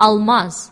алмаз